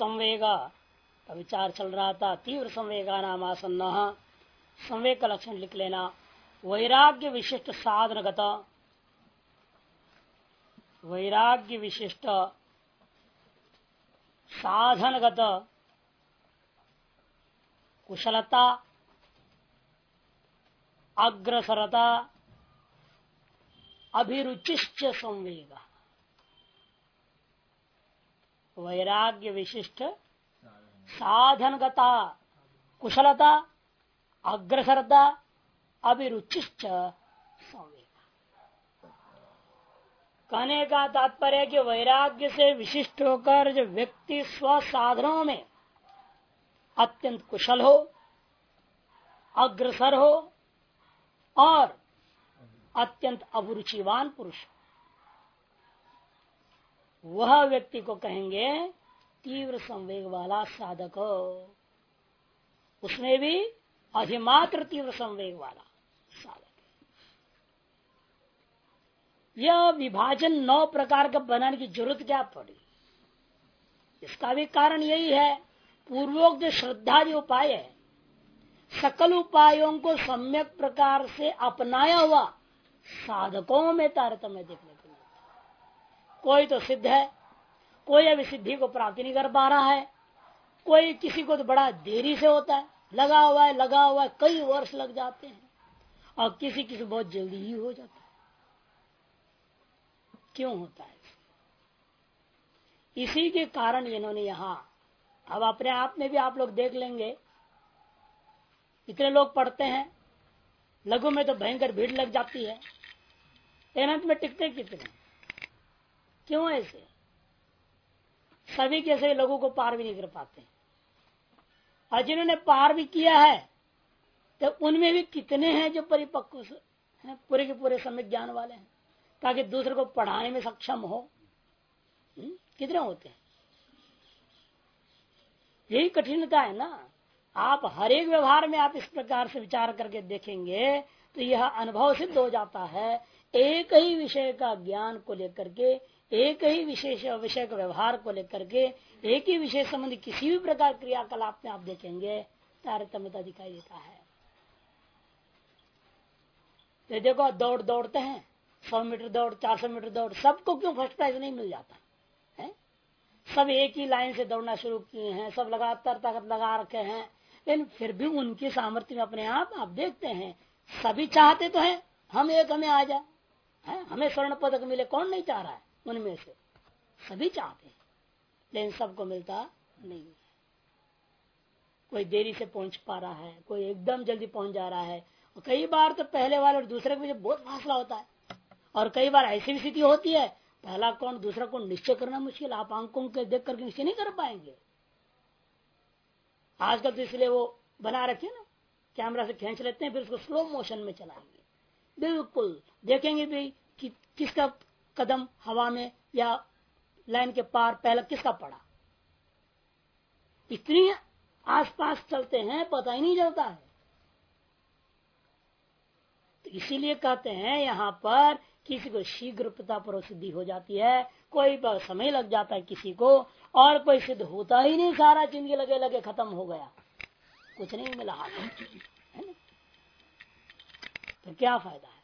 संवेग। का विचार चल रहा था, तीव्र संवेगा नाम आसन्न। संवेग का लक्षण लिख लेना। वैराग्य विशिष्ट साधनगत। वैराग्य विशिष्ट साधनगत। कुशलता। अग्रसरता। अभिरुचिश्च संवेग। वैराग्य विशिष्ट साधनगता, कुशलता, अग्रसरता, अभिरुचिश्च कहने का तात्पर्य कि वैराग्य से विशिष्ट होकर जो व्यक्ति स्व साधनों में अत्यंत कुशल हो, अग्रसर हो और अत्यंत अभिरुचिवान पुरुष वह व्यक्ति को कहेंगे, तीव्र संवेग वाला साधक। उसमें भी अधिमात्र तीव्र संवेग वाला साधक यह विभाजन नौ प्रकार का बनाने की ज़रूरत क्या पड़ी? इसका भी कारण यही है, पूर्वोक्त जो श्रद्धादि उपाय है, सकल उपायों को सम्यक प्रकार से अपनाया हुआ साधकों में तारतम्य देखने। कोई तो सिद्ध है, कोई अभी सिद्धि को प्राप्ति नहीं कर पा रहा है, कोई किसी को तो बड़ा देरी से होता है, लगा हुआ है, लगा हुआ है, कई वर्ष लग जाते हैं, और किसी किसी बहुत जल्दी ही हो जाता है। क्यों होता है इसी के कारण इन्होंने यहाँ, अब अपने आप में भी आप लोग देख लेंगे, इतने लोग पढ़ते हैं, लघु में तो भयंकर भीड़ लग जाती है, अनंत में टिकते कितने? क्यों ऐसे सभी कैसे लोगों को पार भी नहीं कर पाते। और जिन्होंने पार भी किया है तो उनमें भी कितने हैं जो परिपक्व हैं पूरे के पूरे समय ज्ञान वाले हैं? ताकि दूसरे को पढ़ाने में सक्षम हो। हम्म? कितने होते हैं? यही कठिनता है ना। आप हर एक व्यवहार में आप इस प्रकार से विचार करके देखेंगे तो यह अनुभव सिद्ध हो जाता है। एक ही विषय का ज्ञान को लेकर के एक ही विशेष विषय का व्यवहार को लेकर के एक ही विषय संबंधी किसी भी प्रकार क्रियाकलाप में आप देखेंगे, तारतम्यता दिखाई देता है। तो देखो, दौड़ दौड़ते हैं, सौ मीटर दौड़, चार सौ मीटर दौड़, सबको क्यों फ़र्स्ट प्राइज नहीं मिल जाता? है? सब एक ही लाइन से दौड़ना शुरू किए हैं, सब लगातार ताकत लगा रखे हैं, लेकिन फिर भी उनके सामर्थ्य में अपने आप आप देखते हैं, सभी चाहते तो हैं, हम एक, हमें आ जाए हमें स्वर्ण पदक मिले, कौन नहीं चाह रहा है? उनमें से सभी चाहते हैं, लेकिन सबको मिलता नहीं है। कोई देरी से पहुँच पा रहा है, कोई एकदम जल्दी पहुँच जा रहा है। और कई बार तो पहले वाले और दूसरे के बीच बहुत फासला होता है। और कई बार ऐसी भी स्थिति होती है, पहला कौन, दूसरा कौन, निश्चय करना मुश्किल, आप अंकों के देख करके निश्चय नहीं कर पाएँगे। आजकल तो इसलिए वो बना रखे ना, कैमरा से खींच लेते हैं, फिर उसको स्लो मोशन में चलाएँगे। बिल्कुल, देखेंगे भी कि किसका कदम हवा में या लाइन के पार पहला किसका पड़ा? इतनी आसपास चलते हैं, पता ही नहीं चलता है। तो इसीलिए कहते हैं यहाँ पर किसी को शीघ्र पिता पर सिद्धि हो जाती है, कोई समय लग जाता है किसी को, और कोई सिद्ध होता ही नहीं, सारा ज़िंदगी लगे लगे खत्म हो गया। कुछ नहीं मिला हाथ। है ना? तो क्या फ़ायदा है?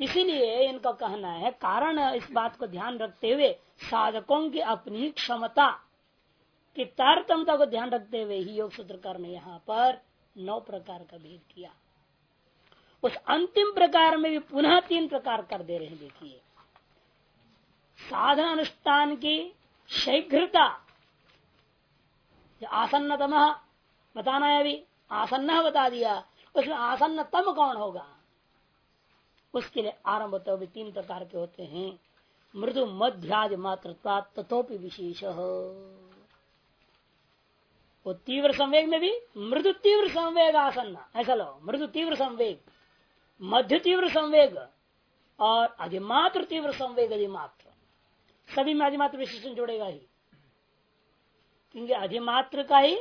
इसीलिए इनका कहना है, कारण इस बात को ध्यान रखते हुए साधकों की अपनी क्षमता की तारतमता को ध्यान रखते हुए ही योग सूत्रकार ने यहाँ पर नौ प्रकार का भेद किया। उस अंतिम प्रकार में भी पुनः तीन प्रकार कर दे रहे हैं, देखिए। साधन अनुष्ठान की शीघ्रता आसन्नतम, बताना है अभी, आसन्न बता दिया, उसमें आसन्नतम कौन होगा? उसके लिए आरंभ होते हुए तीन प्रकार के होते हैं। मृदु मध्याज मात्र तथोपि विशेष। वो तीव्र संवेग में भी, मृदु तीव्र संवेग आसन्न ऐसा लो, मृदु तीव्र संवेग, मध्य तीव्र संवेग, और अधिमात्र तीव्र संवेग अधिमात्र सभी में अधिमात्र विशेषण जोड़ेगा ही। क्योंकि अधिमात्र का ही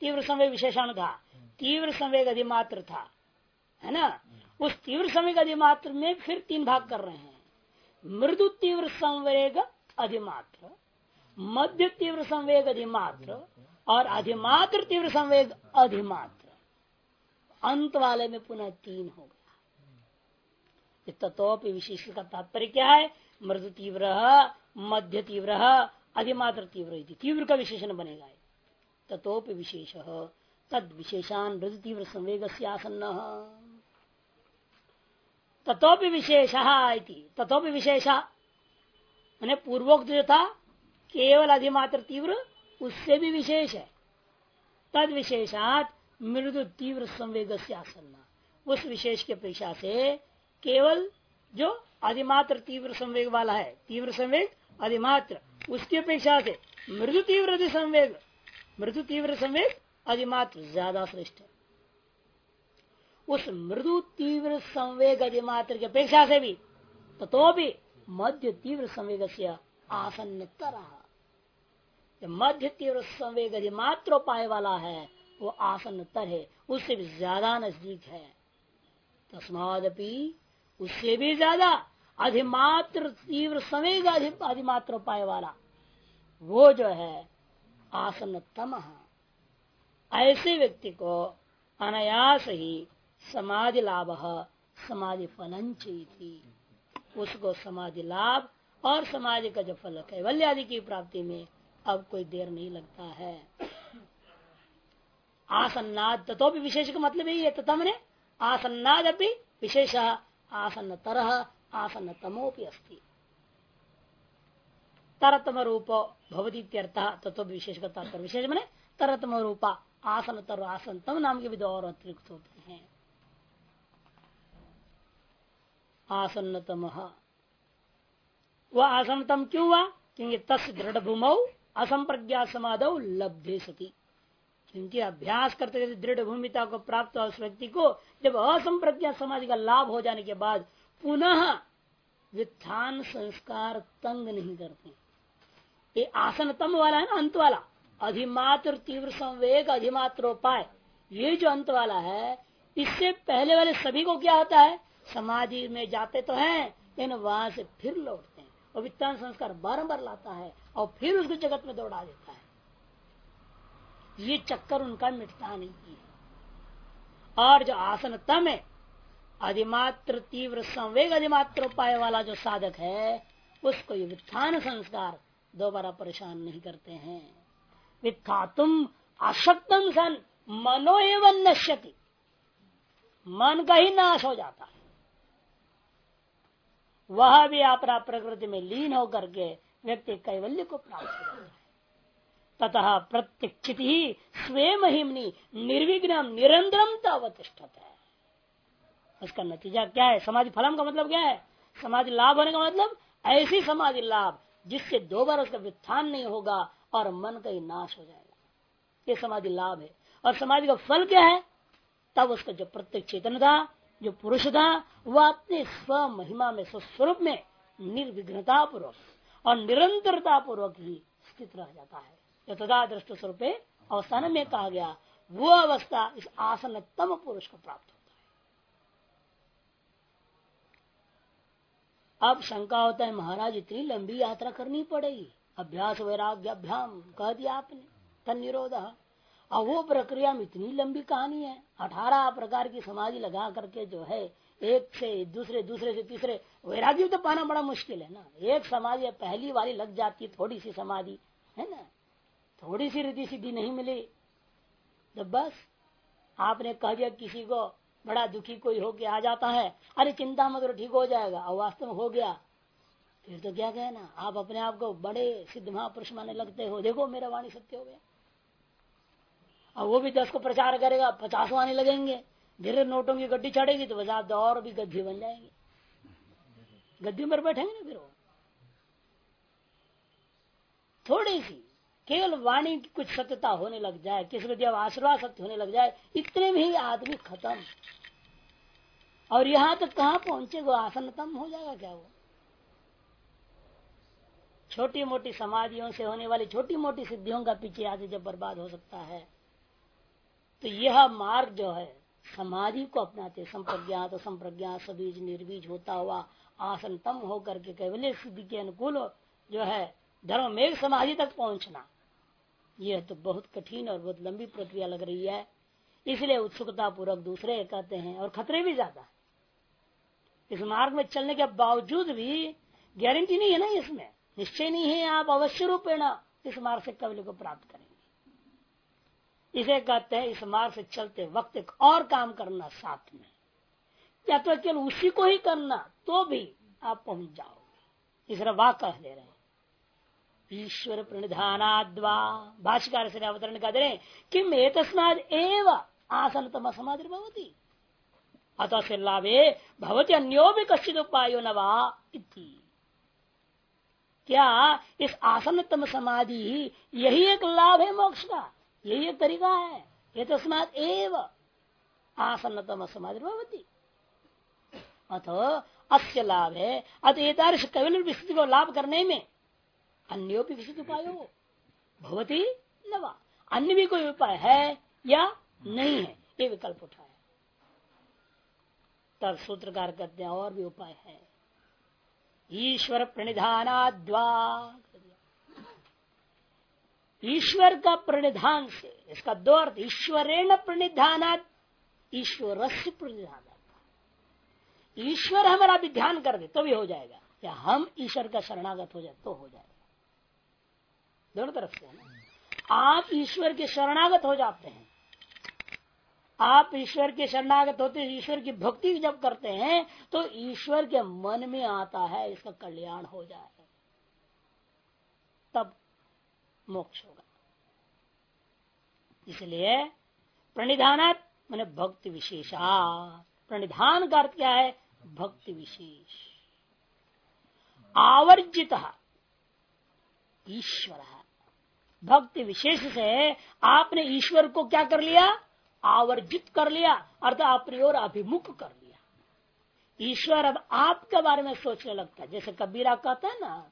तीव्र संवेग विशेषण था। तीव्र संवेग अधिमात्र था। है ना? उस तीव्र संवेग अधिमात्र में फिर तीन भाग कर रहे हैं। मृदु तीव्र संवेग अधिमात्र, मध्य तीव्र संवेग अधिमात्र और अधिमात्र तीव्र संवेग अधिमात्र। अंत वाले में पुनः तीन हो गया। तत्व विशेष का तात्पर्य क्या है? मृदु तीव्र, मध्य तीव्र, अधिमात्र तीव्र तीव्र का विशेषण बनेगा तथोप विशेष तद विशेषान मृदु तीव्र संवेग से आसन्न। तथोपि विशेष तथोपि विशेषा। मैंने पूर्वोक्त जो था केवल अधिमात्र तीव्र, उससे भी विशेष है। तद विशेषात मृदु तीव्र संवेग से आसन्न। उस विशेष की अपेक्षा से केवल जो अधिमात्र तीव्र संवेग वाला है, तीव्र संवेग, अधिमात्र, उसकी अपेक्षा से मृदु तीव्र संवेग, मृदु तीव्र संवेग, अधिमात्र ज़्यादा श्रेष्ठ है। उस मृदु तीव्र संवेग अधिमात्र की अपेक्षा से भी तो भी मध्य तीव्र संवेग से आसन्न तरह। मध्य तीव्र संवेग अधिमात्र उपाय वाला है, वो आसन्न तर है, उससे भी ज़्यादा नज़दीक है। तस्मादपि उससे भी ज़्यादा अधिमात्र तीव्र संवेग अधिमात्र उपाय वाला, वो जो है आसन तम। ऐसे व्यक्ति को अनायास ही समाधि लाभ समाधि फलन उसको समाधि लाभ और समाधि का जो फल कैवल्य आदि की प्राप्ति में अब कोई देर नहीं लगता है। आसन्नाद तो भी विशेष का मतलब यही है, तथा मैंने आसन्नाद अभी विशेष आसन्न तरह आसन्न तमोपी अस्थित तरतम रूप भवती तत्व विशेष का तात्पर्य विशेष मैंने तरतम रूपा आसन तर आसन तम नाम के भी दो और अतिरिक्त होते हैं आसन्नतम। वह आसन्नतम क्यों हुआ क्योंकि तस् दृढ़ भूमौ असंप्रज्ञा समाधो लब्धे सती। क्योंकि अभ्यास करते करते दृढ़ भूमिता को प्राप्त हुआ उस व्यक्ति को जब असंप्रज्ञा समाधि का लाभ हो जाने के बाद पुनः वित्थान संस्कार तंग नहीं करते। ये आसनतम वाला है ना, अंत वाला। अधिमात्र तीव्र संवेग, अधिमात्रोपाय। ये जो अंत वाला है, इससे पहले वाले सभी को क्या होता है? समाधि में जाते तो हैं, लेकिन वहाँ से फिर लौटते हैं। और वित्तान संस्कार बारंबार लाता है और फिर उसको जगत में दौड़ा देता है। ये चक्कर उनका मिटता नहीं है। और जो आसनतम है, अधिमात्र तीव्र संवेग, अधिमात्र उपाय वाला जो साधक है, उसको ये वित्थान संस्कार दोबारा परेशान नहीं करते हैं। वित्थातुम आशक्तम सन, मनो एवं नश्यति। मन का ही नाश हो जाता है। वह भी अपना प्रकृति में लीन होकर के व्यक्ति कैवल्य को प्राप्त जाता है। ततः प्रत्यक्षित ही स्वयं हिमनी निर्विघ्न निरंतरम अवतिष्ठत है। उसका नतीजा क्या है? समाधि फलम का मतलब क्या है? समाधि लाभ होने का मतलब ऐसी समाधि लाभ जिससे दो बार उसका वित्थान नहीं होगा और मन का ही नाश हो जाएगा। ये समाधि लाभ है। और समाधि का फल क्या है? तब उसका जो प्रत्यक्ष चेतन था जो पुरुष था, वह अपने स्व महिमा में, स्वस्वरूप में निर्विघ्नता पूर्वक और निरंतरता पूर्वक ही स्थित रह जाता है। तदा दृष्ट स्वरूप अवस्थान में कहा गया, वो अवस्था इस आसनतम पुरुष को प्राप्त होता है। अब शंका होता है, महाराज, इतनी लंबी यात्रा करनी पड़ेगी। अभ्यास वैराग्य अभ्याम कह दिया आपने तन निरोध अब वो प्रक्रिया में इतनी लंबी कहानी है। अठारह प्रकार की समाधि लगा करके जो है, एक से दूसरे दूसरे से तीसरे, वैराग्य तो पाना बड़ा मुश्किल है ना। एक समाधि पहली वाली लग जाती है थोड़ी सी समाधि, है ना? थोड़ी सी रीति सिद्धि नहीं मिली तो बस आपने कह दिया किसी को बड़ा दुखी कोई होके आ जाता है, अरे चिंता मत ठीक हो जाएगा, और वास्तव में हो गया। फिर तो क्या कहना, आप अपने आप को बड़े सिद्ध महापुरुष माने लगते हो। देखो मेरा वाणी सत्य हो गया। और वो भी दस को प्रचार करेगा, पचास आने लगेंगे। धीरे नोटों की गड्डी चढ़ेगी तो वजह और भी गद्दी बन जाएँगे। गद्दी पर बैठेंगे ना फिर वो। थोड़ी सी, केवल वाणी की कुछ सत्यता होने लग जाए, किसी जब आशीर्वाद सत्य होने लग जाए, इतने में ही आदमी खत्म। और यहाँ तक कहाँ पहुँचे, वो आसनतम हो जाएगा क्या वो? छोटी मोटी समाधियों से होने वाली छोटी मोटी सिद्धियों का पीछे आदि जब बर्बाद हो सकता है तो यह मार्ग जो है। समाधि को अपनाते संप्रज्ञात संप्रज्ञात सबीज निर्बीज होता हुआ आसन तम होकर के केवल सिद्धि के अनुकूल जो है, धर्म में समाधि तक पहुँचना। यह तो बहुत कठिन और बहुत लंबी प्रक्रिया लग रही है। इसलिए उत्सुकता पूर्वक दूसरे कहते हैं, और खतरे भी ज़्यादा इस मार्ग में चलने के बावजूद भी गारंटी नहीं है ना इसमें। निश्चय नहीं है आप अवश्य रूपेण इस मार्ग से कवल को प्राप्त करेंगे। इसे कहते हैं, इस मार्ग से चलते वक्त एक और काम करना साथ में। या तो केवल उसी को ही करना तो भी आप पहुँच जाओगे। इस वाक कह दे रहे ईश्वर प्रणिधानाद्वा। भाष्यकार से अवतरण का दे रहे एतस्माद एव आसन तम समाधि भवती। अतः से लाभे भवती अन्यो भी कश्चित उपायो नवा क्या इस आसनतम समाधि यही एक लाभ है मोक्ष का? यही एक तरीका है। ये तो स्मात एव आसन्नतम समाधि भवती। अतो अस्य लाभ है अत एतादृश कविल स्थिति को लाभ करने में अन्यो भी विशिष्ट उपाय हो। भवती नवा अन्य भी कोई उपाय है या नहीं है, ये विकल्प उठाया। तब सूत्रकार करते हैं, और भी उपाय है। ईश्वर प्रणिधानाद्वा ईश्वर का प्रणिधान से, इसका दो अर्थ, ईश्वरेण प्रणिधानात ईश्वर से प्रणिधान ईश्वर हमारा भी ध्यान कर दे तो भी हो जाएगा। या हम ईश्वर का शरणागत हो जाए तो हो जाएगा। दोनों तरफ़ से ना? आप ईश्वर के शरणागत हो जाते हैं। आप ईश्वर के शरणागत होते ईश्वर की भक्ति जब करते हैं तो ईश्वर के मन में आता है, इसका कल्याण हो जाए। तब मोक्ष होगा। इसलिए प्रणिधानात मैंने भक्ति विशेषा प्रणिधान का अर्थ क्या है? भक्ति विशेष। आवर्जित, ईश्वर। भक्ति विशेष से आपने ईश्वर को क्या कर लिया? आवर्जित कर लिया, अर्थात अपनी ओर अभिमुख कर लिया। ईश्वर अब आपके बारे में सोचने लगता है। जैसे कबीरा कहता है ना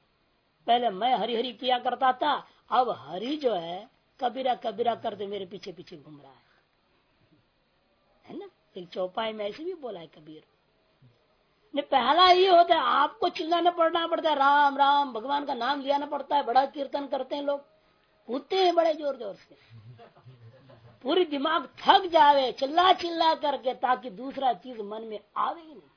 पहले मैं हरि हरि किया करता था, अब हरि जो है, कबीरा कबीरा करते मेरे पीछे पीछे घूम रहा है। है ना? एक चौपाई में ऐसे भी बोला है कबीर। ने पहला ये होता है, आपको चिल्लाना पड़ना पड़ता है, राम राम, भगवान का नाम लिया पड़ता है, बड़ा कीर्तन करते हैं लोग। कूदते हैं बड़े ज़ोर ज़ोर से। पूरी दिमाग थक जावे चिल्ला चिल्ला करके, ताकि दूसरा चीज़ मन में आवे ही नहीं।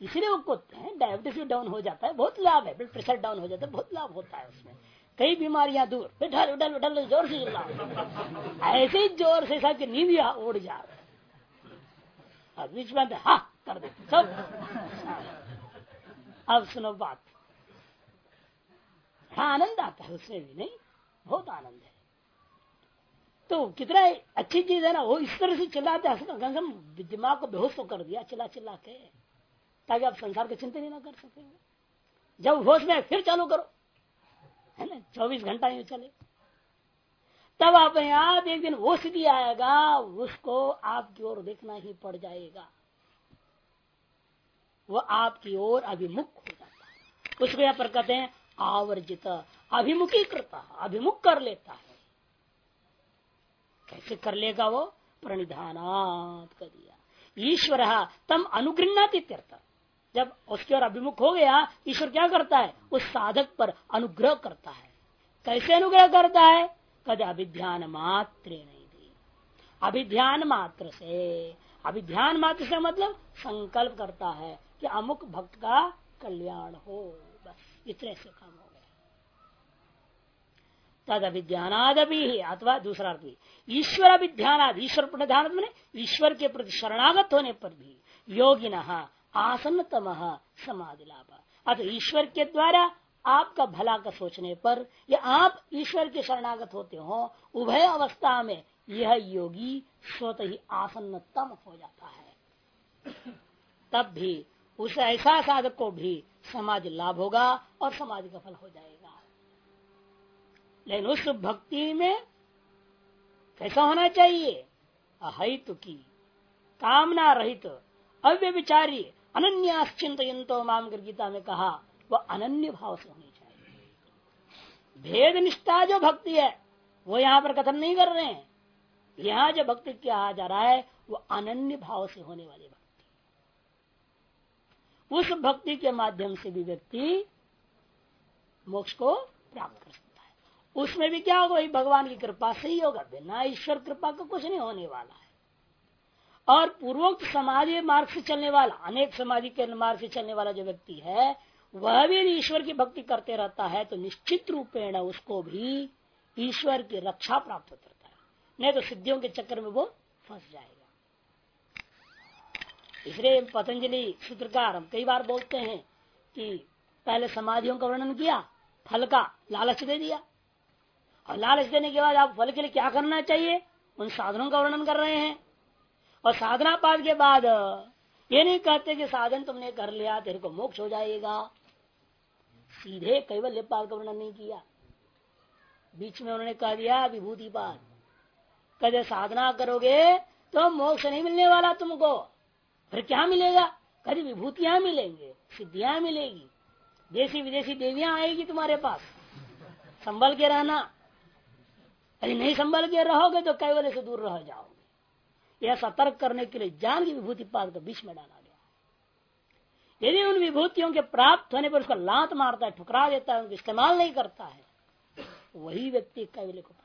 इसलिए वो कूदते हैं डायबिटीज़ भी डाउन हो जाता है, बहुत लाभ है ब्लड प्रेशर डाउन हो जाता है, बहुत लाभ होता है उसमें। कई बीमारियाँ दूर बिठल उठल उठल ज़ोर से चिल्ला ऐसे ही ज़ोर से सबकी नींद उड़ जा अब बीच में हा, कर दे, सब। अब सुनो बात। हाँ आनंद आता है उसमें भी, नहीं? बहुत आनंद है। तो कितना अच्छी चीज़ है ना, वो इस तरह से चिल्लाते गंगम दिमाग को बेहोश तो कर दिया चिल्ला चिल्ला के। ताकि आप संसार के चिंतन ही ना कर सके। जब होश में फिर चालू करो। है ना? चौबीस घंटा ही चले। तब अपने आप एक दिन वो स्थिति आएगा, उसको आपकी ओर देखना ही पड़ जाएगा। वो आपकी ओर अभिमुख हो जाता है। उसको यहाँ पर कहते हैं आवर्जित अभिमुखी करता अभिमुख कर लेता है। कैसे कर लेगा वो? प्रणिधानात कर दिया। ईश्वर तम अनुगृहती जब उसके ओर अभिमुख हो गया, ईश्वर क्या करता है? उस साधक पर अनुग्रह करता है। कैसे अनुग्रह करता है? कद अभिध्यान मात्र नहीं दी। अभिध्यान मात्र से। अभिध्यान मात्र से मतलब संकल्प करता है कि अमुक भक्त का कल्याण हो। बस, इतने से काम हो तद अभिध्यानाद भी अथवा दूसरा अर्थ ईश्वर अभिध्यानाद, ईश्वर प्रधान ईश्वर के प्रति शरणागत होने पर भी योगी आसन तम समाधि लाभ अतः ईश्वर के द्वारा आपका भला का सोचने पर, या आप ईश्वर के शरणागत होते हो, उभय अवस्था में यह योगी स्वतः ही आसन्नतम हो जाता है। तब भी उस ऐसा साधक को भी समाज लाभ होगा और समाज का फल हो जाएगा। लेकिन उस भक्ति में कैसा होना चाहिए? अहित की, कामना रहित अव्यविचारी अनन्याश्चिंतो माम गीता में कहा वह अनन्य भाव से होनी चाहिए। भेद निष्ठा जो भक्ति है, वो यहाँ पर कथन नहीं कर रहे हैं। यहाँ जो भक्ति किया जा रहा है, वो अनन्य भाव से होने वाली भक्ति। उस भक्ति के माध्यम से भी व्यक्ति मोक्ष को प्राप्त कर सकता है। उसमें भी क्या होगा भगवान की कृपा से ही होगा। बिना ईश्वर कृपा का कुछ नहीं होने वाला है। और पूर्वोक्त समाधि मार्ग से चलने वाला, अनेक समाधि के मार्ग से चलने वाला जो व्यक्ति है, वह भी यदि ईश्वर की भक्ति करते रहता है तो निश्चित रूपेण उसको भी ईश्वर की रक्षा प्राप्त होता रहता है। नहीं तो सिद्धियों के चक्कर में वो फंस जाएगा। इसलिए पतंजलि सूत्रकार हम कई बार बोलते हैं कि पहले समाधियों का वर्णन किया, फल का लालच दे दिया। और लालच देने के बाद आप फल के लिए क्या करना चाहिए? उन साधनों का वर्णन कर रहे हैं। और साधना पाठ के बाद, ये नहीं कहते कि साधन तुमने कर लिया, तेरे को मोक्ष हो जाएगा। सीधे कैवल्य पाद का वर्णन नहीं किया। बीच में उन्होंने कह दिया, विभूति पाद कदे साधना करोगे तो मोक्ष नहीं मिलने वाला तुमको। फिर क्या मिलेगा? कभी विभूतियाँ मिलेंगे, सिद्धियाँ मिलेगी। देसी विदेशी देवियाँ आएगी तुम्हारे पास। संभल के रहना। यदि नहीं संभल के रहोगे तो कैवल्य से दूर रह जाओगे यह सतर्क करने के लिए जान की विभूति पाद को बीच में डाला गया। यदि उन विभूतियों के प्राप्त होने पर उसका लात मारता है, ठुकरा देता है, उनको इस्तेमाल नहीं करता है वही व्यक्ति कैवल्य को प्राप्त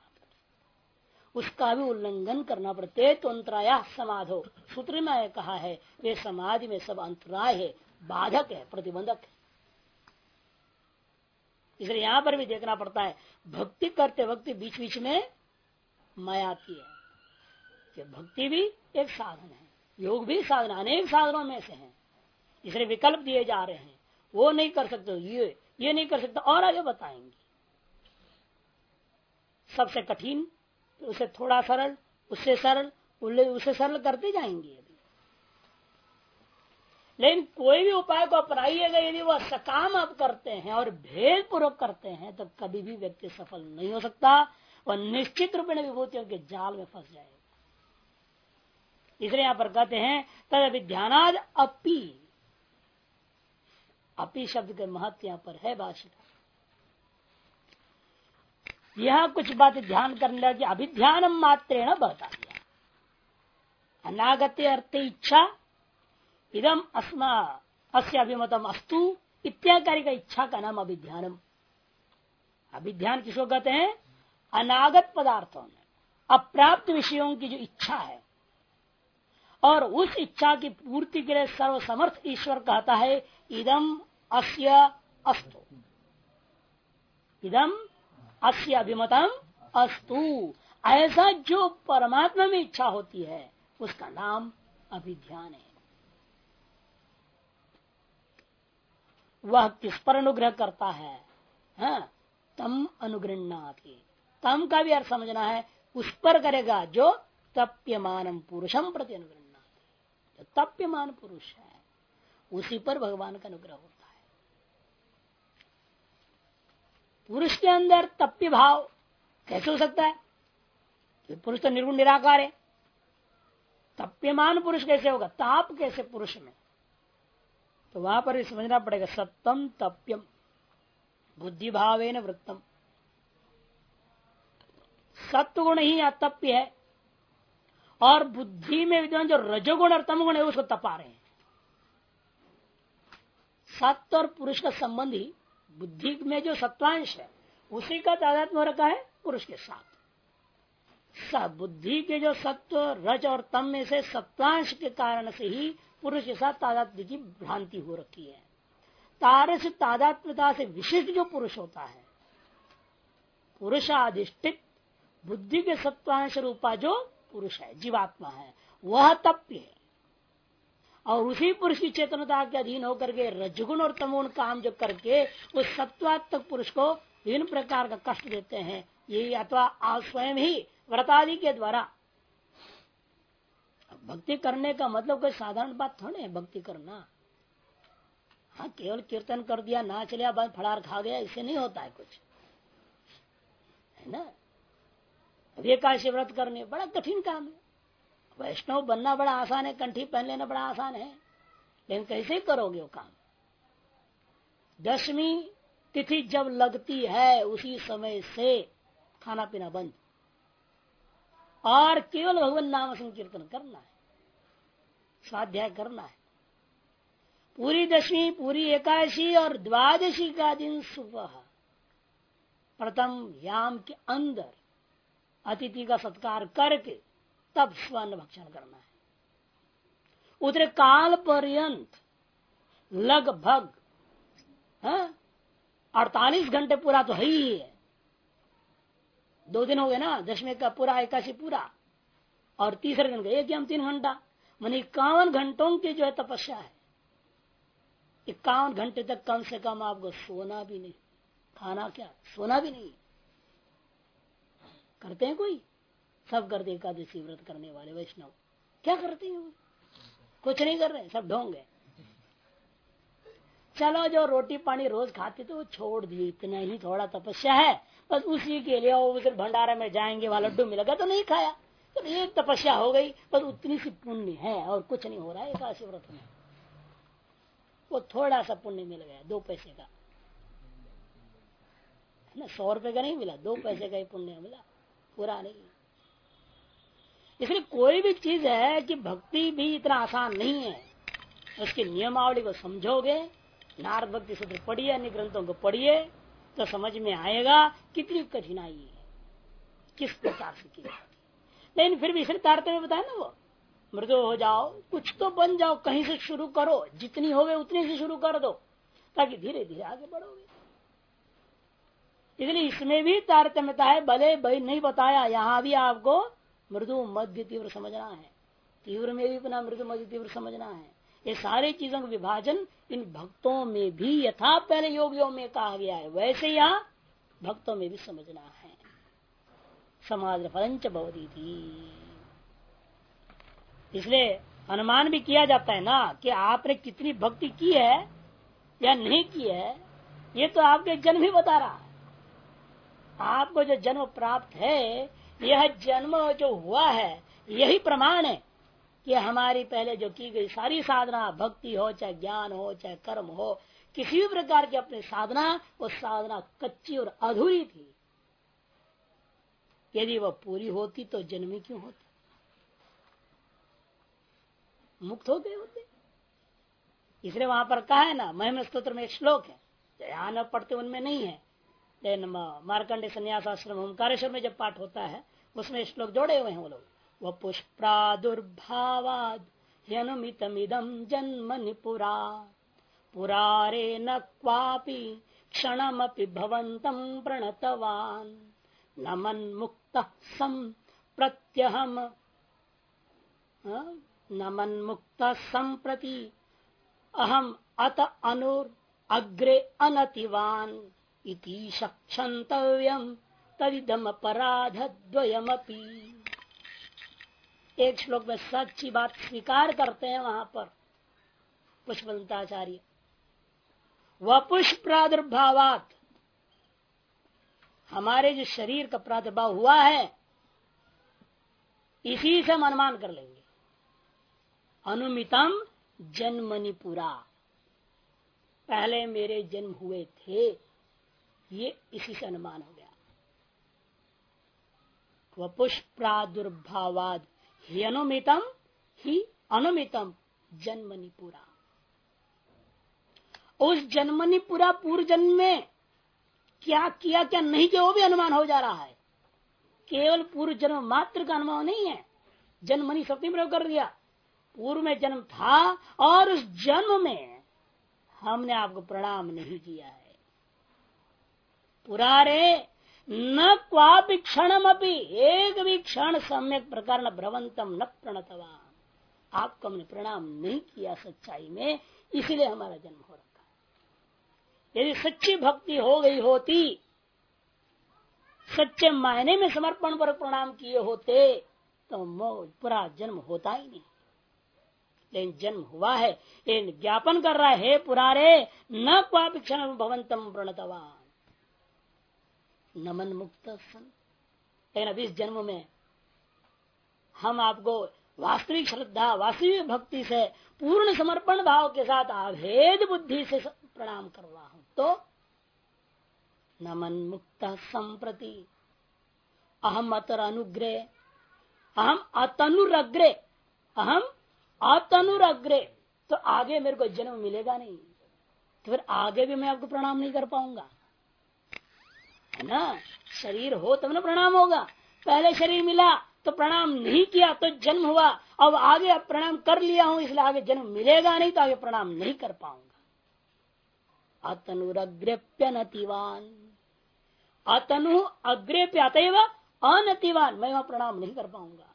उसका भी उल्लंघन करना पड़ते तो अंतराया समाधो। सूत्र में कहा है, वे समाधि में सब अंतराय है, बाधक है, प्रतिबंधक है। इसलिए यहाँ पर भी देखना पड़ता है, भक्ति करते वक्त बीच बीच में माया आती है। कि भक्ति भी एक साधन है, योग भी साधन अनेक साधनों में से है। इसलिए विकल्प दिए जा रहे हैं। वो नहीं कर सकते, ये ये नहीं कर सकते, और आगे बताएँगे। सबसे कठिन उसे थोड़ा सरल, उससे सरल उसे सरल करते जाएँगे लेकिन कोई भी उपाय को अपनाइएगा, यदि वह सकाम आप करते हैं और भेद पूर्वक करते हैं तो कभी भी व्यक्ति सफल नहीं हो सकता, वह निश्चित रूप में विभूतियों के जाल में फंस जाएगा। इसलिए यहाँ पर कहते हैं तद अभिध्यानाद अपी। अपी शब्द के महत्व यहाँ पर है भाषा यह कुछ बात ध्यान करने लगे अभिध्यान मात्रेण बता दिया। अनागत अर्थ इच्छा, इदम अस्मा, अस्य अभिमतम अस्तु इत्याकारी का इच्छा का नाम अभिध्यानम। अभिध्यान किसको कहते हैं? अनागत पदार्थों में। अप्राप्त विषयों की जो इच्छा है और उस इच्छा की पूर्ति के लिए सर्वसमर्थ ईश्वर कहता है, इदम अस्य अस्तु। इदम अस्य अभिमतम अस्तु। ऐसा जो परमात्मा में इच्छा होती है, उसका नाम अभिध्यान है। वह किस पर अनुग्रह करता है? हा? तम अनुगृहणाती। तम का भी अर्थ समझना है, उस पर करेगा जो तप्यमान पुरुषम प्रति अनुगृहणा जो तप्यमान पुरुष है। उसी पर भगवान का अनुग्रह होता है। पुरुष के अंदर तप्य भाव कैसे हो सकता है? कि पुरुष तो निर्गुण निराकार है। तप्यमान पुरुष कैसे होगा? ताप कैसे पुरुष में? तो वहाँ पर समझना पड़ेगा सत्यम तप्यम बुद्धि भाव वृत्तम। सत्व गुण ही अतप्य है। और बुद्धि में विद्वान जो रजोगुण और तमगुण है, उसको तपा रहे हैं। सत्य और पुरुष का संबंध ही बुद्धि में जो सत्वांश है, उसी का तादात्म रखा है पुरुष के साथ। सब बुद्धि के जो सत्व, रज और तम में से सत्वांश के कारण से ही पुरुष के साथ तादात्म्य की भ्रांति हो रखी है। तार से तादात्मता से विशिष्ट जो पुरुष होता है, पुरुषाधिष्ठित बुद्धि के सत्वांश रूपा जो पुरुष है, जीवात्मा है, वह तप्य है। और उसी पुरुष की चेतनता के अधीन होकर के रजगुण और तमोन काम जो करके उस सत्वात्मक पुरुष को विभिन्न प्रकार का कष्ट देते हैं, ये अथवा आप स्वयं ही व्रतादि के द्वारा। भक्ति करने का मतलब कोई साधारण बात थोड़े है, भक्ति करना। हाँ केवल कीर्तन कर दिया, नाच लिया, बस फड़ार खा गया, इससे नहीं होता है कुछ। है ना? अब एकादशी व्रत करने, बड़ा कठिन काम है। वैष्णव बनना बड़ा आसान है, कंठी पहन लेना बड़ा आसान है। लेकिन कैसे करोगे वो काम? दसवीं तिथि जब लगती है, उसी समय से खाना पीना बंद। और केवल भगवान नाम संकीर्तन करना है। स्वाध्याय करना है। पूरी दसवीं, पूरी एकादशी और द्वादशी का दिन सुबह। प्रथम याम के अंदर अतिथि का सत्कार करके तब स्वर्ण भक्षण करना है। उतरे काल पर्यंत लगभग हाँ, अड़तालीस घंटे पूरा तो है ही है। दो दिन हो गए ना दशमी का पूरा एकाशी पूरा और तीसरे दिन का एक हम तीन घंटा। मान इक्यावन घंटों की जो है तपस्या है। इक्यावन घंटे तक कम से कम आपको सोना भी नहीं खाना क्या? सोना भी नहीं। करते हैं कोई? सब करते एकादशी व्रत करने वाले वैष्णव। क्या करते हैं कुछ नहीं कर रहे, सब ढोंग गए चलो जो रोटी पानी रोज खाते तो वो छोड़ दिए, इतना ही थोड़ा तपस्या है। बस उसी के लिए वो उधर भंडारा में जाएँगे, वहाँ लड्डू मिलेगा तो नहीं खाया। तो एक तपस्या हो गई, बस उतनी सी पुण्य है और कुछ नहीं हो रहा है एकादशी व्रत में। वो थोड़ा सा पुण्य मिल गया, दो पैसे का। ना, सौ रुपए का नहीं मिला, दो पैसे का ही पुण्य मिला। पूरा नहीं इसलिए कोई भी चीज़ है कि भक्ति भी इतना आसान नहीं है, उसकी नियमावली को समझोगे नार भक्ति सूत्र पढ़िए, अन्य ग्रंथों को पढ़िए तो समझ में आएगा कितनी कठिनाई है, किस प्रकार से की लेकिन फिर भी इसलिए तारतम्य बताया ना वो, मृदु हो जाओ, कुछ तो बन जाओ, कहीं से शुरू करो, जितनी हो गए उतनी से शुरू कर दो, ताकि धीरे धीरे आगे बढ़ोगे। इसलिए इसमें भी तारतम्यता है, भले भाई नहीं बताया, यहाँ भी आपको मृदु मध्य तीव्र समझना है। तीव्र में भी अपना मृदु मध्य तीव्र समझना है। ये सारी चीज़ों का विभाजन इन भक्तों में भी यथा पहले योगियों में कहा गया है, वैसे यहाँ भक्तों में भी समझना है। समाज फलंच भवती थी। इसलिए अनुमान भी किया जाता है ना कि आपने कितनी भक्ति की है या नहीं की है, ये तो आपके जन्म ही बता रहा। आपको जो जन्म प्राप्त है, यह जन्म जो हुआ है, यही प्रमाण है कि हमारी पहले जो की गई सारी साधना, भक्ति हो, चाहे ज्ञान हो, चाहे कर्म हो, किसी भी प्रकार की अपनी साधना, वो साधना कच्ची और अधूरी थी। यदि वह पूरी होती तो जन्मी क्यों होती? मुक्त हो गए होते। इसलिए वहाँ पर कहा है ना, महिम स्त्रोत्र में एक श्लोक है यहाँ न पढ़ते उनमें नहीं है। मार्कंडे संन्यास आश्रम ओंकारेश्वर में जब पाठ होता है, उसमें श्लोक जोड़े हुए हैं वो लोग। वह पुष्प्रादुर्भावाद ह्यनुमितमिदम जन्म निपुरा पुरारे न क्वापि क्षणमपि भवन्तं प्रणतवान्। न मन्मुक्तः सम् प्रत्यहम। न मन्मुक्तः सम्प्रति अहम अत अनुर अग्रे अनतिवान। इति शक्षन्तव्यम तदिदम द्वयमपि एक श्लोक में सच्ची बात स्वीकार करते हैं वहाँ पर पुष्पंताचार्य वपुष प्रादुर्भावात हमारे जो शरीर का प्रादुर्भाव हुआ है, इसी से हम अनुमान कर लेंगे। अनुमितम जन्मनिपुरा पहले मेरे जन्म हुए थे ये इसी से अनुमान हो गया। वपुष प्रादुर्भावाद ही अनुमितम ही अनुमितम, जन्मनि पूरा। उस जन्मनि पूरा पूर्व जन्म में क्या किया क्या नहीं किया वो भी अनुमान हो जा रहा है। केवल पूर्व जन्म मात्र का अनुमान नहीं है। जन्मनि सप्तमी प्रयोग कर दिया। पूर्व में जन्म था और उस जन्म में हमने आपको प्रणाम नहीं किया है। पुरारे, न क्वापि क्षण एक भी क्षण सम्यक प्रकार न भ्रवंतम न प्रणतवा आपको हमने प्रणाम नहीं किया सच्चाई में, इसीलिए हमारा जन्म हो रखा यदि सच्ची भक्ति हो गई होती, सच्चे मायने में समर्पण पर प्रणाम किए होते तो पूरा जन्म होता ही नहीं। लेकिन जन्म हुआ है, लेकिन ज्ञापन कर रहा है पुरारे, न क्वापि क्षण भवंतम प्रणतवान। नमन मुक्त सन। लेकिन अभी इस जन्म में हम आपको वास्तविक श्रद्धा, वास्तविक भक्ति से पूर्ण समर्पण भाव के साथ अभेद बुद्धि से प्रणाम कर रहा हूँ। तो नमन मुक्त संप्रति। अहम अतर अनुग्रह। अहम अतनुरग्रे। अहम अतनुरग्रे। तो आगे मेरे को जन्म मिलेगा नहीं। तो फिर आगे भी मैं आपको प्रणाम नहीं कर पाऊँगा। है ना? शरीर हो तब ना प्रणाम होगा। पहले शरीर मिला तो प्रणाम नहीं किया तो जन्म हुआ। अब आगे अब प्रणाम कर लिया हूँ, इसलिए आगे जन्म मिलेगा नहीं तो आगे प्रणाम नहीं कर पाऊँगा। अतनुरग्रप्य नतिवान। अतनु अग्रेप्य, अतएव अनतिवान। मैं वहाँ प्रणाम नहीं कर पाऊँगा।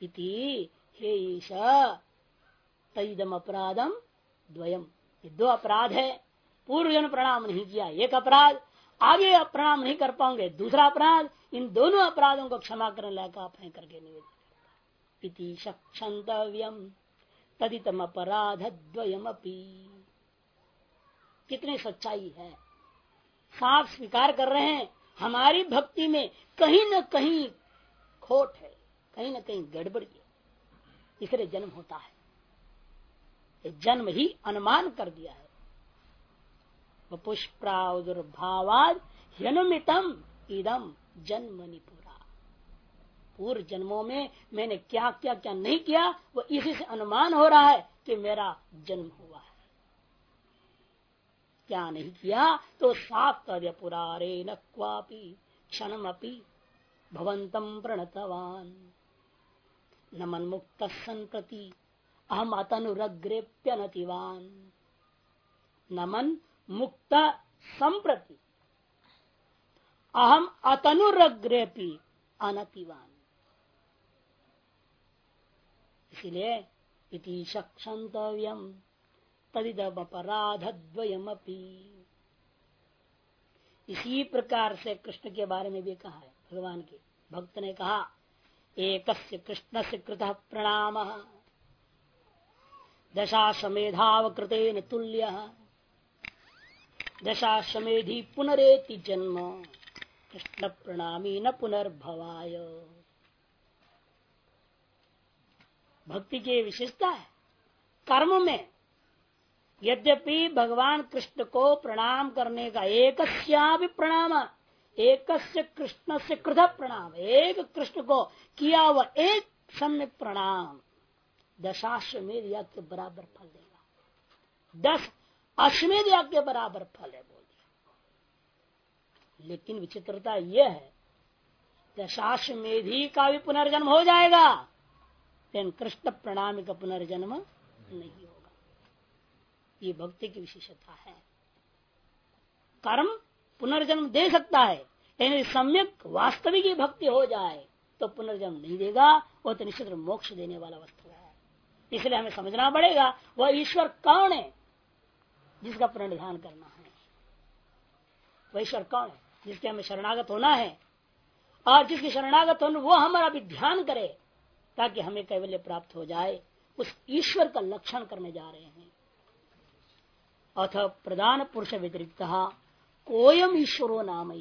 इति हे ईशा तईदम अपराधम द्वयम। ये दो अपराध है। पूर्व प्रणाम नहीं किया, एक अपराध आगे प्रणाम नहीं कर पाओगे। दूसरा अपराध, इन दोनों अपराधों को क्षमा करने लायक आपने करके निवेदन क्षंतव्यम तदितम अपराध द्वयम कितनी सच्चाई है। साफ़ स्वीकार कर रहे हैं, हमारी भक्ति में कहीं न कहीं खोट है, कहीं न कहीं गड़बड़ी है। इसलिए जन्म होता है। जन्म ही अनुमान कर दिया है। पुष्प्रादुर्भावाद इदम जन्म निपुरा पूर्व जन्मों में मैंने क्या क्या क्या नहीं किया, वो इसी से अनुमान हो रहा है कि मेरा जन्म हुआ है। क्या नहीं किया तो कर पुरारे न क्वापी क्षण भवंतम प्रणतवान। नमन मुक्त सन प्रति अहम अतनुरग्रेप्यनतिवान नमन मुक्त संप्रति। अहम अतनुरग्रेपी अनतिवान। इसलिए इति क्षंतव्यम तदिदपराधद्वयमपि इसी प्रकार से कृष्ण के बारे में भी कहा है, भगवान के भक्त ने कहा एक कृष्ण से कृत प्रणाम। दशाश्वेधावकृतेन तुल्य। दशाश्वेधि पुनरेति जन्म। कृष्ण प्रणामी न पुनर्भवाय। भक्ति की विशेषता है। कर्म में यद्यपि भगवान कृष्ण को प्रणाम करने का एक प्रणाम एक कृष्ण से कृत प्रणाम, एक कृष्ण को किया हुआ एक सम्य प्रणाम, दशाश्वमेध यज्ञ के बराबर फल देगा। दस अश्वेध यज्ञ के बराबर फल है, बोल दिया। लेकिन विचित्रता यह है दशाश्वमेधी का भी पुनर्जन्म हो जाएगा, लेकिन कृष्ण प्रणामी का पुनर्जन्म नहीं होगा। ये भक्ति की विशेषता है। कर्म पुनर्जन्म दे सकता है, लेकिन सम्यक वास्तविक भक्ति हो जाए तो पुनर्जन्म नहीं देगा, वो तो निश्चित मोक्ष देने वाला वस्तु है। इसलिए हमें समझना पड़ेगा, वह ईश्वर कौन है? जिसका प्रणिधान करना है। वह ईश्वर कौन है? जिसके हमें शरणागत होना है। और जिसकी शरणागत होना, वो हमारा भी ध्यान करे, ताकि हमें कैवल्य प्राप्त हो जाए। उस ईश्वर का लक्षण करने जा रहे हैं। अथ प्रधान पुरुष व्यतिरिक्त कोयम ईश्वरो नाम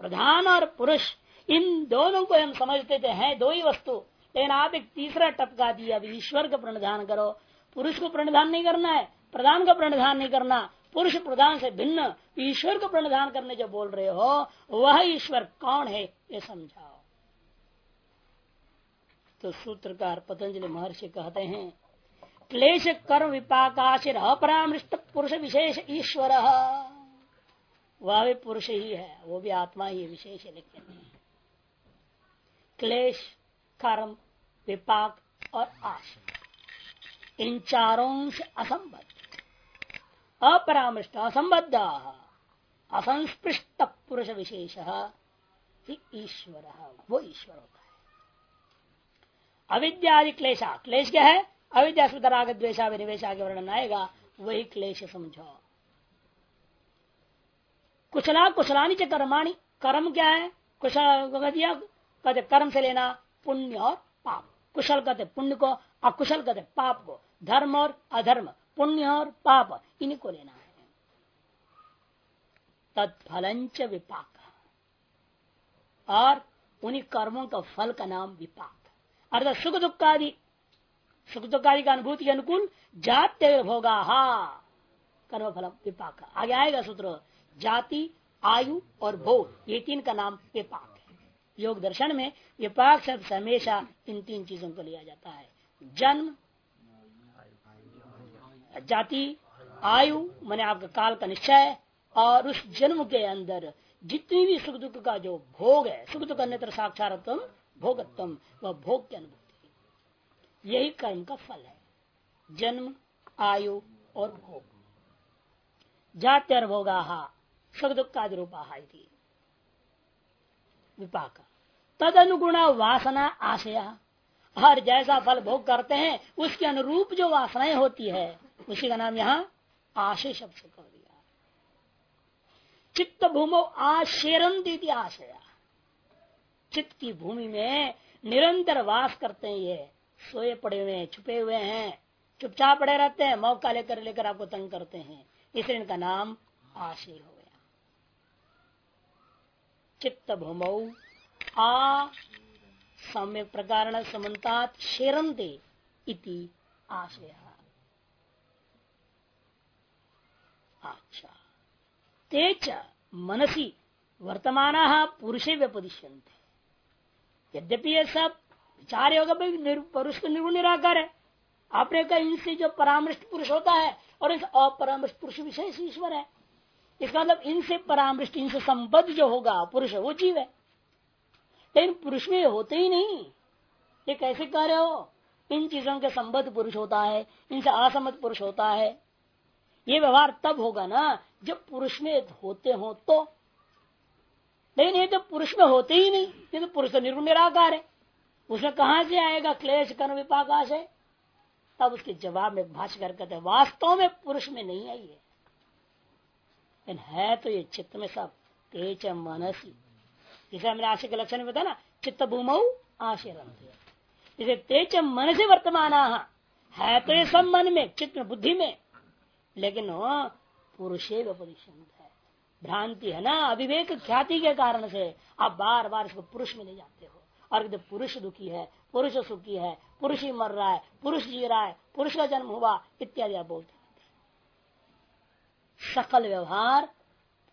प्रधान और पुरुष, इन दोनों को हम समझते थे हैं, दो ही वस्तु। लेकिन आप एक तीसरा टपका दिया, अभी ईश्वर का प्रणधान करो। पुरुष को प्रणधान नहीं करना है प्रधान का प्रणधान नहीं करना, पुरुष प्रधान से भिन्न, ईश्वर को प्रणधान करने जो बोल रहे हो, वह ईश्वर कौन है, ये समझाओ। तो सूत्रकार पतंजलि महर्षि कहते हैं, क्लेश कर्म विपाकाशिर अपरामृष्ट पुरुष विशेष ईश्वर। वह भी पुरुष ही है, वो भी आत्मा ही विशेष है, लेकिन क्लेश, कर्म, विपाक और आश्रय इन चारों से असंबद्ध। अपरामृष्ट असंबद्ध। असंस्पृष्ट पुरुष विशेष। ईश्वर। वो ईश्वर होता है। अविद्यादि क्लेशा। क्लेश क्या है? अविद्या राग द्वेशा विनिवेशा के वर्णन आएगा। वही क्लेश समझो। कुशला, कुशलानी च कर्माणी। कर्म क्या है? कुशल दिया, कर्म से लेना पुण्य और पाप। कुशल कहते पुण्य को अकुशल कहते पाप को। धर्म और अधर्म, पुण्य और पाप, इन्हीं को लेना है। तत्फलंच विपाक। और उन्हीं कर्मों का फल का नाम विपाक। अर्थात सुख दुख आदि सुख दुख आदि का अनुभूति के अनुकूल जाते होगा हा कर्म फल विपाक। आगे आएगा सूत्र, जाति, आयु और भोग, ये तीन का नाम विपाक। योग दर्शन में विपाक शब्द हमेशा इन तीन चीज़ों को लिया जाता है। जन्म, जाति, आयु, मैंने आपका काल का निश्चय, और उस जन्म के अंदर जितनी भी सुख दुख का जो भोग है, सुख दुख अन्यत्र साक्षात्म भोगत्म वह भोग की अनुभूति। यही कर्म का फल है। जन्म, आयु और भोग। जात्यर भोगा सुख दुख आदि रूपा विपाक। तद अनुगुण वासना आशया। हर जैसा फल भोग करते हैं, उसके अनुरूप जो वासनाएँ होती है, उसी का नाम यहाँ आशय शब्द से कर दिया। चित्त भूमो आशेरंती आशया। चित्त की भूमि में निरंतर वास करते हैं ये। सोए पड़े हुए हैं, छुपे हुए हैं, चुपचाप पड़े रहते हैं, मौका लेकर लेकर आपको तंग करते हैं। इसलिए इनका नाम आशय हो। चित्त भूमौ आ सम्य प्रकार समन्तात शेरंते इति आशय। अच्छा मनसी वर्तमान पुरुषे व्यपदिश्यंते यद्यपि ये सब विचार योग पुरुष को निर्गुण निराकार है। आपने कहा इनसे जो परामृष्ट पुरुष होता है और इस अपरामृष्ट पुरुष विशेष ईश्वर है। इसका मतलब इनसे परामृष्ट, इनसे संबद्ध जो होगा, पुरुष वो जीव है। लेकिन पुरुष में होते ही नहीं। ये कैसे कह रहे हो? इन चीज़ों के संबद्ध पुरुष होता है, इनसे असमत पुरुष होता है। ये व्यवहार तब होगा ना, जब पुरुष में होते हो तो। लेकिन ये तो पुरुष में होते ही नहीं, ये तो पुरुष निर्गुण निराकार है। उसमें कहा से आएगा? क्लेश कर्म विपाकाश है। तब उसके जवाब में भाष्य कहते हैं, वास्तव में पुरुष में नहीं आई है लेकिन है तो ये चित्त में सब तेज मनसी। जिसे हमने आशय के लक्षण में बताया ना, चित्त भूमऊ आशय इसे तेज मन से वर्तमान। है तो ये सब मन में, चित्त में, बुद्धि में। लेकिन पुरुषे व्यपदिशंत है। भ्रांति है ना, अविवेक ख्याति के कारण से आप बार बार इसको पुरुष में ले जाते हो। और जब पुरुष दुखी है, पुरुष सुखी है, पुरुष ही मर रहा है, पुरुष जी रहा है, पुरुष का जन्म हुआ, इत्यादि आप बोलते सकल व्यवहार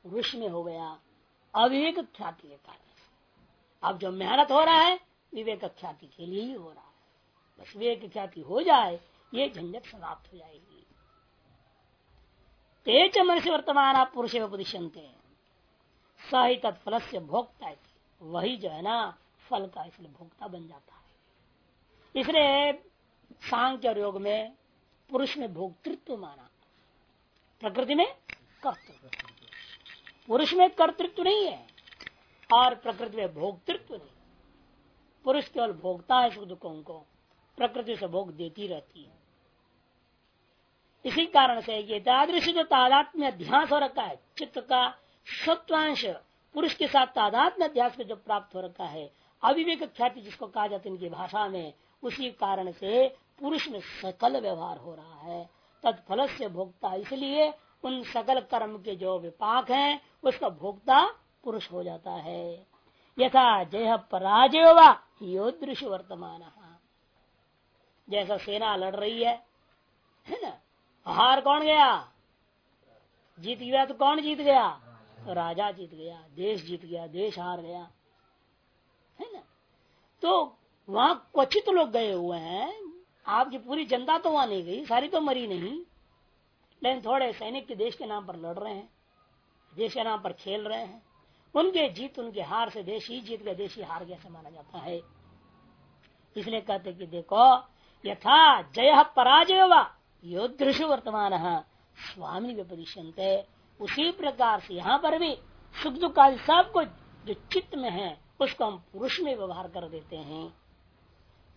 पुरुष में हो गया। अविवेक ख्याति के कारण अब जो मेहनत हो रहा है, विवेक ख्याति के लिए ही हो रहा है। बस विवेक ख्याति हो जाए, ये झंझट समाप्त हो जाएगी। तेज मन से वर्तमान पुरुष उपदिशंते सही तत्फल से भोक्ता वही जो है ना, फल का इसलिए भोक्ता बन जाता है। इसलिए सांख्य और योग में पुरुष में भोक्तृत्व माना प्रकृति में कर्तृत्व। पुरुष में कर्तृत्व नहीं है, और प्रकृति में भोक्तृत्व नहीं। पुरुष केवल भोगता है सुख दुखों को, प्रकृति से भोग देती रहती है। इसी कारण से ये तादृश जो तादात्म्य अध्यास हो रखा है, चित्त का सत्वांश पुरुष के साथ तादात्म्य अध्यास में जो प्राप्त हो रखा है अविवेक ख्याति जिसको कहा जाता है इनकी भाषा में, उसी कारण से पुरुष में सकल व्यवहार हो रहा है। तत्फल से भोक्ता। इसलिए उन सकल कर्म के जो विपाक हैं, उसका भोक्ता पुरुष हो जाता है। यथा जय पराजय योदृश वर्तमान। जैसा सेना लड़ रही है है ना? हार कौन गया? जीत गया तो कौन जीत गया? राजा जीत गया, देश जीत गया, देश हार गया, है ना? तो वहाँ क्वचित लोग गए हुए हैं आपकी पूरी जनता तो वहाँ नहीं गई, सारी तो मरी नहीं। लेकिन थोड़े सैनिक के देश के नाम पर लड़ रहे हैं, देश के नाम पर खेल रहे हैं। उनके जीत, उनके हार से देश ही जीत गया, देश ही हार गया माना जाता है। इसलिए कहते कि देखो, यथा जय पराजय वा योदृश वर्तमान। स्वामी व्यपदिशंत उसी प्रकार से यहाँ पर भी सुख दुख सब कुछ जो चित्त में है, उसको हम पुरुष में व्यवहार कर देते हैं।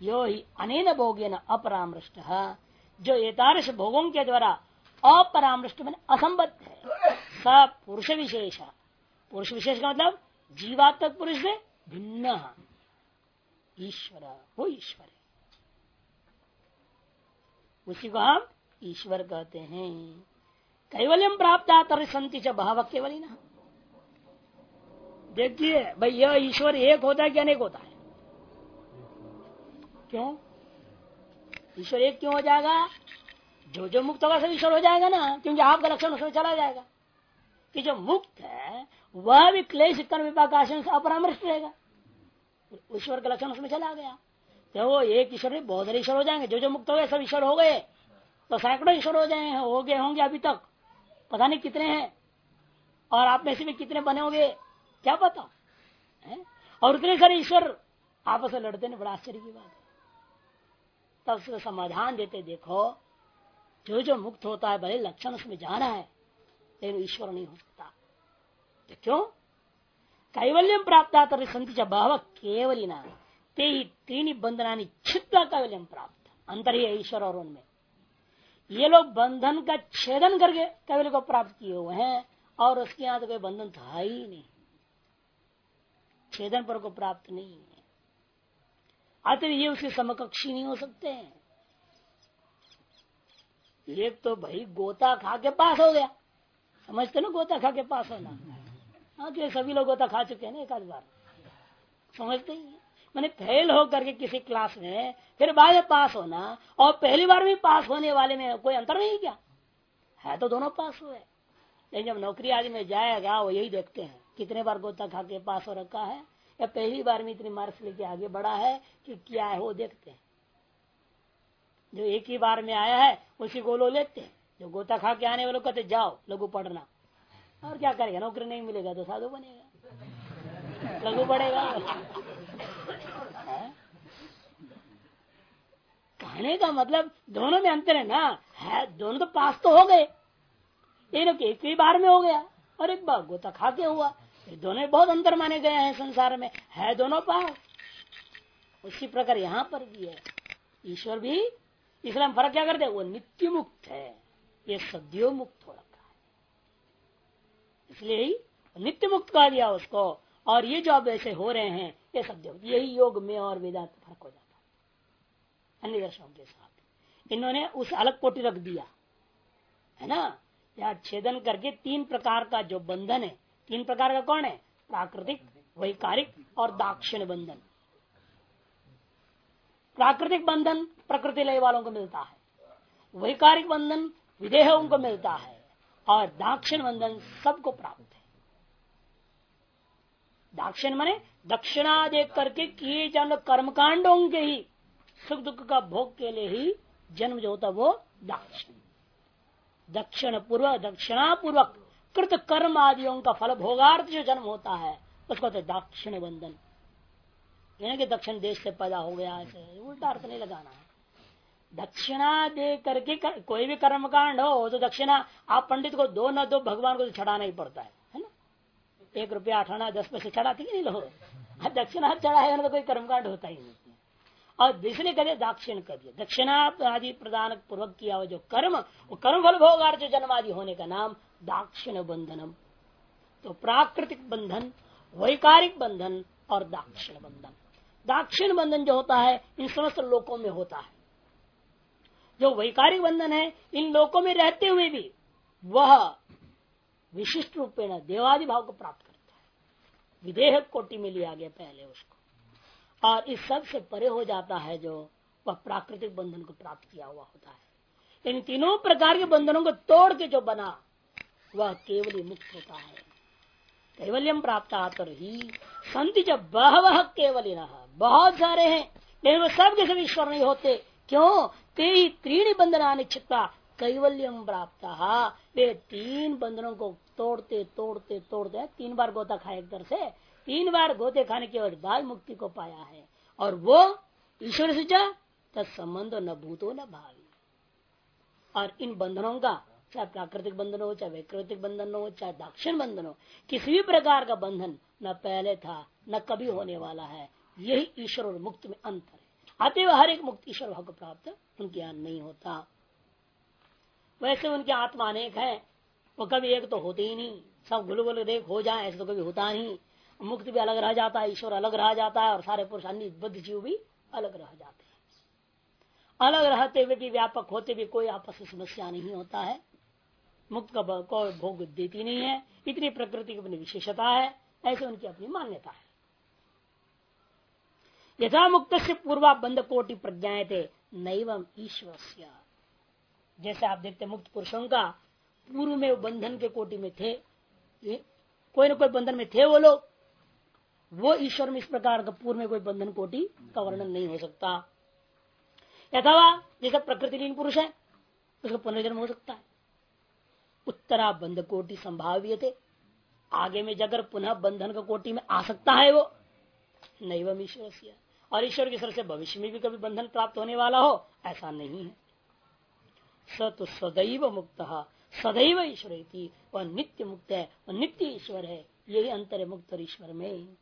यो ही अनेन भोगे न अपरामृष्ट। जो एतारस भोगों के द्वारा अपरामृष्ट मैंने असंबद्ध है, स पुरुष विशेष पुरुष विशेष का मतलब जीवात्मक पुरुष से भिन्न। ईश्वर, वो ईश्वर है। उसी को हम ईश्वर कहते हैं। कैवल्यम प्राप्त आतर संति च भाव केवल ना देखिए, भाई, यह ईश्वर एक होता है कि अनेक होता है? क्यों? ईश्वर एक क्यों हो जाएगा? जो जो मुक्त होगा सब ईश्वर हो जाएगा ना, क्योंकि आपका लक्षण उसमें चला जाएगा। कि जो मुक्त है, वह भी क्लेश, कर्म, विपाक आसन से अपरामृष्ट रहेगा। ईश्वर का लक्षण उसमें चला गया। तो वो एक ईश्वर बहुत सारे ईश्वर हो जाएँगे। जो जो मुक्त हो गए, सब ईश्वर हो गए। तो सैकड़ों ईश्वर हो जाए, हो गए होंगे अभी तक। पता नहीं कितने हैं। और आप में से भी कितने बने होंगे, क्या पता? है? और उतने सारे ईश्वर आपस में लड़ते ना बड़ा आश्चर्य की बात है। तब उसका समाधान देते देखो। जो जो मुक्त होता है, भले लक्षण उसमें जाना है, लेकिन ईश्वर नहीं हो सकता। तो क्यों? कैवल्यम प्राप्त संति बहव केवलिना। ते ही तीन बंधना छित्ता कैवल्यम प्राप्त। अंतर है ईश्वर और उनमें। ये लोग बंधन का छेदन करके कैवल्य को प्राप्त किए हुए हैं, और उसके यहाँ तो कोई बंधन था ही नहीं। छेदन पर को प्राप्त नहीं है। अतः ये उसके समकक्षी नहीं हो सकते हैं। एक तो भाई गोता खा के पास हो गया। समझते ना गोता खा के पास होना? हाँ कि सभी लोग गोता खा चुके हैं ना एक आध बार। समझते ही मैंने फेल हो करके किसी क्लास में फिर बाद में पास होना और पहली बार भी पास होने वाले में कोई अंतर नहीं क्या? है तो दोनों पास हुए। लेकिन जब नौकरी आदि में जाएगा, वो यही देखते हैं, कितने बार गोता खा के पास हो रखा है? या पहली बार में इतनी मार्क्स लेके आगे बढ़ा है कि क्या है वो देखते हैं। जो एक ही बार में आया है, उसी को लो लेते हैं। जो गोता खा के आने वाले कहते जाओ, लघु पढ़ना। और क्या करेगा? नौकरी नहीं मिलेगा तो साधु बनेगा। लघु पढ़ेगा। कहने का मतलब दोनों में अंतर है ना? है, दोनों तो पास तो हो गए। एक ही बार में हो गया। और एक बार गोता खा के हुआ। दोनों बहुत अंतर माने गए हैं संसार में। है दोनों पास उसी प्रकार यहाँ पर भी है। ईश्वर भी इसलिए हम फ़र्क क्या करते वो नित्य मुक्त है। ये सद्यो मुक्त हो रखा है। इसलिए ही नित्य मुक्त कहा दिया उसको। और ये जो अब ऐसे हो रहे हैं, ये सद्यो यही योग में और वेदांत फ़र्क हो जाता है। अन्य दर्शनों के साथ। इन्होंने उस अलग कोटि रख दिया। है ना? या छेदन करके तीन प्रकार का जो बंधन है तीन प्रकार का कौन है? प्राकृतिक, वैकारिक और दाक्षिण बंधन। प्राकृतिक बंधन प्रकृति लय वालों को मिलता है। वैकारिक बंधन विदेहों को मिलता है और दाक्षिण बंधन सबको प्राप्त है। दाक्षिण मने दक्षिणा देख करके किए जाने कर्मकांडों के ही सुख दुख का भोग के लिए ही जन्म जो होता वो दाक्षिण। दक्षिण पूर्व दक्षिणा पूर्वक कृत कर्म आदियों का फल भोगार्थ जो जन्म होता है उसको तो दक्षिण बंधन यानी कि दक्षिण देश से पैदा हो गया ऐसे उल्टा अर्थ नहीं लगाना है। दक्षिणा दे करके कर, कोई भी कर्म कांड हो तो दक्षिणा आप पंडित को दो न दो भगवान को तो चढ़ाना ही पड़ता है है ना? एक रुपया अठाना दस पैसे चढ़ाते नहीं लोग? हाँ, दक्षिणा चढ़ाएगा ना तो कोई कर्मकांड होता ही नहीं और इसलिए कहते दाक्षिण कर दिया दक्षिणा आदि प्रदान पूर्वक किया हुआ जो कर्म वो कर्म फल भोगार जो जन्म आदि होने का नाम दाक्षिण बंधनम। तो प्राकृतिक बंधन, वैकारिक बंधन और दाक्षिण बंधन। दाक्षिण बंधन जो होता है, इन समस्त लोकों में होता है। जो वैकारिक बंधन है, इन लोकों में रहते हुए भी वह विशिष्ट रूप में देवादि भाव को प्राप्त करता है। विदेह कोटि में लिया गया पहले उसको। और इस सबसे परे हो जाता है जो वह प्राकृतिक बंधन को प्राप्त किया हुआ होता है। इन तीनों प्रकार के बंधनों को तोड़ के जो बना वह केवल मुक्त होता है। कैवल्यम प्राप्त आतर ही। संति जब बहवह केवल बहुत सारे हैं, लेकिन वो सब के सब ईश्वर नहीं होते। क्यों? ते त्रीणी बंधना निश्चिता कैवल्यम प्राप्त। वे तीन बंधनों को तोड़ते तोड़ते तोड़ते। तीन बार गोता खाए एक से। तीन बार गोते खाने के बाद मुक्ति को पाया है। और वो ईश्वर से जा तत्संबंध न भूतो न भावी। और इन बंधनों का चाहे प्राकृतिक बंधन हो, चाहे वैकृतिक बंधन हो, चाहे दक्षिण बंधन हो, किसी भी प्रकार का बंधन न पहले था, न कभी होने वाला है। यही ईश्वर और मुक्त में अंतर है। अतएव हर एक मुक्त ईश्वर भाव को प्राप्त उनके यहाँ नहीं होता। वैसे उनके आत्मा अनेक है। वो कभी एक तो होते ही नहीं। सब गुल गुल एक हो जाए, ऐसे तो कभी होता नहीं। मुक्त भी अलग रह जाता है, ईश्वर अलग रह जाता है और सारे पुरुष अन्य बुद्ध जीव भी अलग रह जाते हैं। अलग रहते हुए भी व्यापक होते भी कोई आपस में समस्या नहीं होता है। मुक्त का भोग देती नहीं है, इतनी प्रकृति की अपनी विशेषता है, ऐसे उनकी अपनी मान्यता है। यथा मुक्त से पूर्वा बंद कोटि प्रज्ञाए थे नैवम ईश्वर जैसे आप देखते मुक्त पुरुषों का, पूर्व में बंधन के कोटि में थे कोई ना कोई बंधन में थे वो लोग। वो ईश्वर में इस प्रकार का पूर्व में कोई बंधन कोटि का वर्णन नहीं हो सकता। यथावा जैसे प्रकृति लीन पुरुष है, उसका पुनर्जन्म हो सकता है। उत्तरा बंध कोटि संभाव्य थे। आगे में जगह पुनः बंधन का कोटि में आ सकता है वो। नैवम ईश्वर और ईश्वर की सर से भविष्य में भी कभी बंधन प्राप्त होने वाला हो, ऐसा नहीं है। स तो सदैव मुक्त सदैव ईश्वर वह नित्य मुक्त है, वह नित्य ईश्वर है। यही अंतर है मुक्त और ईश्वर में।